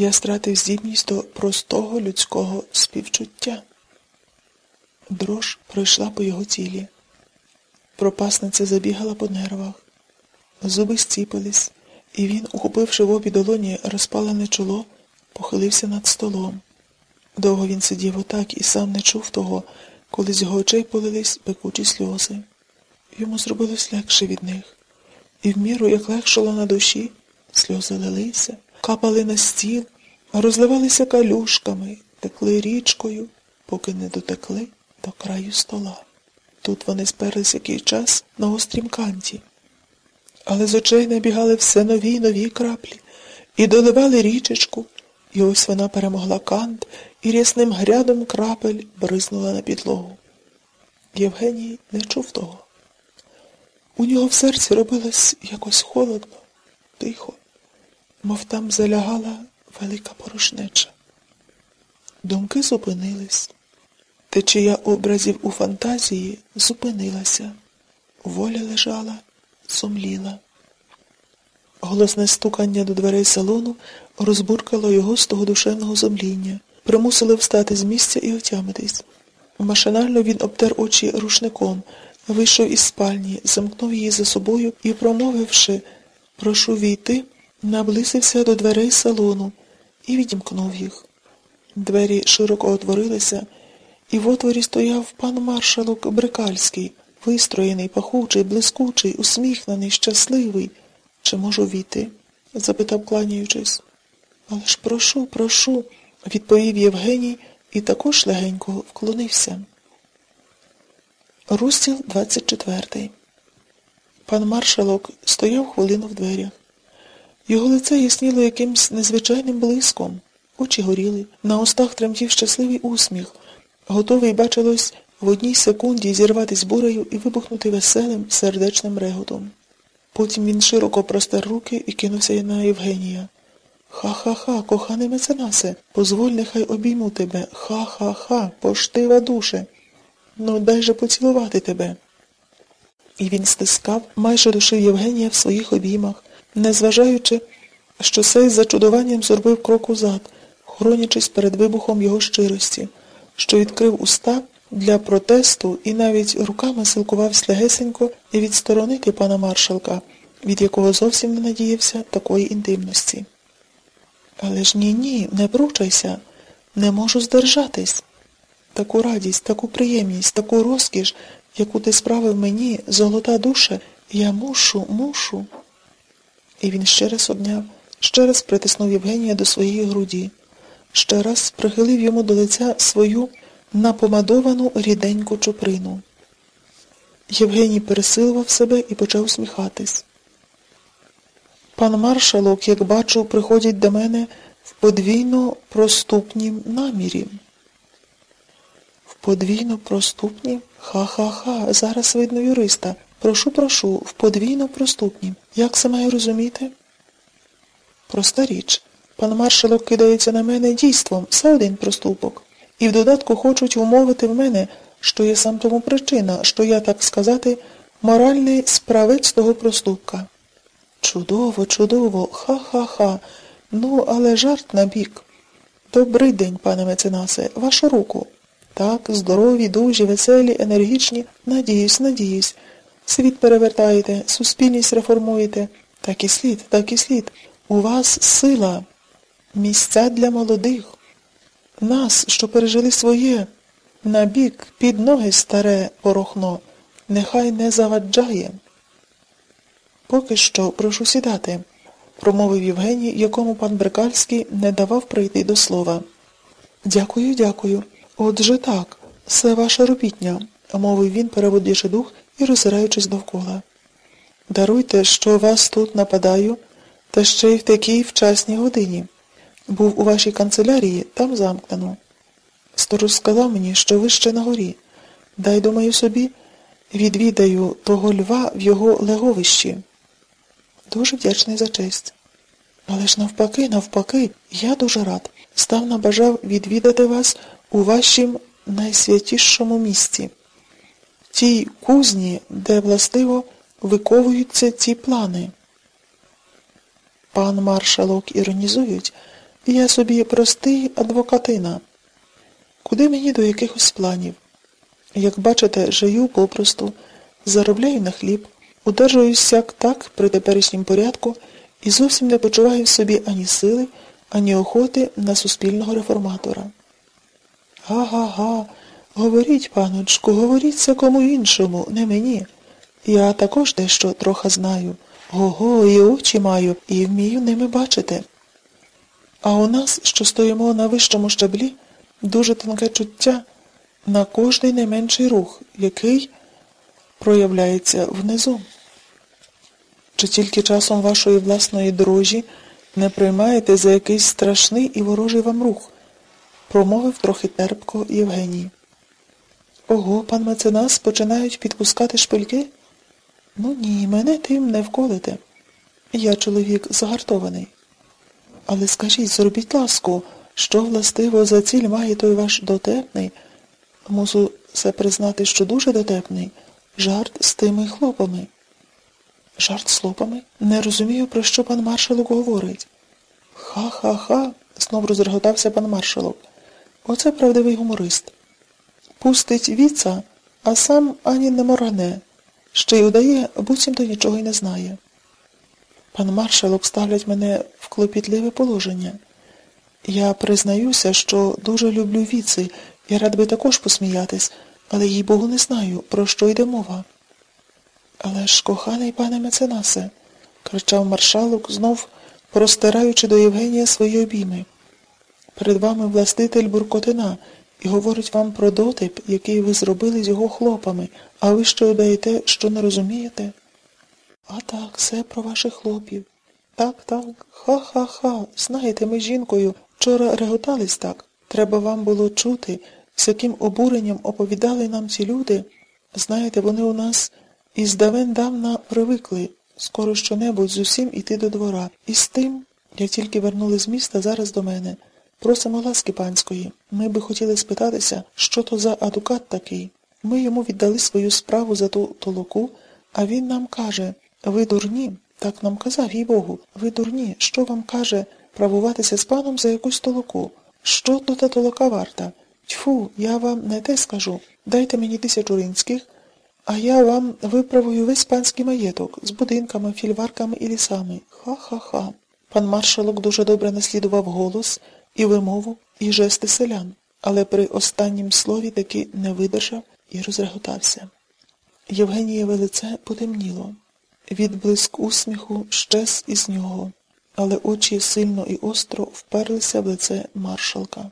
Я стратив здібність до простого людського співчуття. Дрож пройшла по його тілі. Пропасниця забігала по нервах. Зуби стіпились, і він, ухопивши в обі долоні розпалене чоло, похилився над столом. Довго він сидів отак і сам не чув того, коли з його очей полились пекучі сльози. Йому зробилось легше від них, і в міру, як легшало на душі, сльози лилися, капали на стіл, розливалися калюшками, текли річкою, поки не дотекли до краю стола. Тут вони сперлись який час на острім канті. Але з очей набігали все нові й нові краплі і доливали річечку, і ось вона перемогла кант і рясним грядом крапель бризнула на підлогу. Євгеній не чув того. У нього в серці робилось якось холодно, тихо, мов там залягала велика порожнеча. Думки зупинились. Течія образів у фантазії зупинилася. Воля лежала, сумліла. Голосне стукання до дверей салону розбуркало його з того душевного зомління, примусило встати з місця і отямитись. Машинально він обтер очі рушником, вийшов із спальні, замкнув її за собою і, промовивши, прошу війти, наблизився до дверей салону і відімкнув їх. Двері широко отворилися, і в отворі стояв пан маршалок Брикальський, вистроєний, пахучий, блискучий, усміхнений, щасливий. Чи можу війти? запитав, кланяючись. Але ж прошу, прошу, відповів Євгеній і також легенько вклонився. Розділ 24 Пан маршалок стояв хвилину в дверях. Його лице ясніло якимсь незвичайним блиском. Очі горіли, на устах тремтів щасливий усміх, готовий бачилось в одній секунді зірватись бурею і вибухнути веселим, сердечним реготом. Потім він широко простер руки і кинувся на Євгенія. Ха-ха-ха, коханий меценасе, позволь, нехай обійму тебе. Ха-ха-ха, поштива душе. Ну, дай же поцілувати тебе. І він стискав, майже душив Євгенія в своїх обіймах, незважаючи, що сей з зачудуванням зробив крок узад, хоронячись перед вибухом його щирості, що відкрив уста для протесту і навіть руками силкувався легесенько відсторонити пана маршалка, від якого зовсім не надіявся такої інтимності. Але ж ні, ні, не бручайся, не можу здержатись. Таку радість, таку приємність, таку розкіш, яку ти справив мені, золота душа, я мушу, мушу. І він ще раз обняв, ще раз притиснув Євгенія до своєї груді, ще раз прихилив йому до лиця свою напомадовану ріденьку чуприну. Євгеній пересилував себе і почав усміхатись. Пан маршалок, як бачу, приходять до мене в подвійно проступнім намірі. В подвійно проступні? Ха-ха-ха, зараз видно юриста. Прошу, прошу, в подвійно проступні. Як це маю розуміти? Проста річ. Пан маршалок кидається на мене дійством, все один проступок. І в додатку хочуть умовити в мене, що є сам тому причина, що я, так сказати, моральний справець того проступка. Чудово, чудово, ха-ха-ха. Ну, але жарт на бік. Добрий день, пане меценасе, вашу руку. Так, здорові, дужі, веселі, енергічні. Надіюсь, надіюсь. Світ перевертаєте, суспільність реформуєте. Так і слід, так і слід. У вас сила. Місця для молодих. Нас, що пережили своє. На бік, під ноги старе порохно. Нехай не заваджає. Поки що прошу сідати, промовив Євгеній, якому пан Брикальський не давав прийти до слова. Дякую, дякую. Отже так, це ваша робітня, мовив він, переводячи дух і роззираючись довкола. Даруйте, що вас тут нападаю, та ще й в такій вчасній годині. Був у вашій канцелярії, там замкнено. Сторож сказав мені, що ви ще на горі. Дай, думаю собі, відвідаю того льва в його леговищі. Дуже вдячний за честь. Але ж навпаки, навпаки, я дуже рад. Ставна бажав відвідати вас у вашім найсвятішому місці, тій кузні, де властиво виковуються ці плани. Пан маршалок іронізують, Я собі простий адвокатина. Куди мені до якихось планів? Як бачите, жию попросту, заробляю на хліб, удержуюсь як так при теперішнім порядку і зовсім не почуваю в собі ані сили, ані охоти на суспільного реформатора. Га-га-га, говоріть, паночку, говоріть це кому іншому, не мені. Я також дещо трохи знаю. Ого, і очі маю, і вмію ними бачити. А у нас, що стоїмо на вищому щаблі, дуже тонке чуття на кожний найменший рух, який проявляється внизу. Чи тільки часом вашої власної дрожі не приймаєте за якийсь страшний і ворожий вам рух? промовив трохи терпко Євгеній. Ого, пан меценас починають підпускати шпильки? Ну ні, мене тим не вколите. Я чоловік загартований. Але скажіть, зробіть ласку, що властиво за ціль має той ваш дотепний, мусу це признати, що дуже дотепний, жарт з тими хлопами. Жарт з хлопами? Не розумію, про що пан маршалок говорить. Ха-ха-ха, знов розреготався пан маршалок. Оце правдивий гуморист. Пустить віца, а сам ані не моргне, ще й удає, буцімто нічого й не знає. Пан маршалок ставлять мене в клопітливе положення. Я признаюся, що дуже люблю віци і рад би також посміятись, але їй богу не знаю, про що йде мова. Але ж, коханий пане меценасе, кричав маршалок, знов простираючи до Євгенія свої обійми. Перед вами властитель буркотина і говорить вам про дотип, який ви зробили з його хлопами, а ви що даєте, що не розумієте? А так, все про ваших хлопів. Так, так, ха-ха-ха. Знаєте, ми з жінкою вчора реготались так. Треба вам було чути, з яким обуренням оповідали нам ці люди. Знаєте, вони у нас із давен давна привикли скоро щонебудь з усім іти до двора. І з тим, як тільки вернули з міста, зараз до мене. Просимо ласки панської. Ми би хотіли спитатися, що то за адукат такий. Ми йому віддали свою справу за ту толоку, а він нам каже, ви дурні, так нам казав, їй Богу, ви дурні, що вам каже правуватися з паном за якусь толоку? Що то та толока варта? Тьфу, я вам не те скажу. Дайте мені тисячу ринських, а я вам виправую весь панський маєток з будинками, фільварками і лісами. Ха-ха-ха. Пан маршалок дуже добре наслідував голос і вимову, і жести селян, але при останнім слові таки не видержав і розреготався. Євгенієве лице потемніло. Відблиск усміху щез із нього, але очі сильно і остро вперлися в лице маршалка.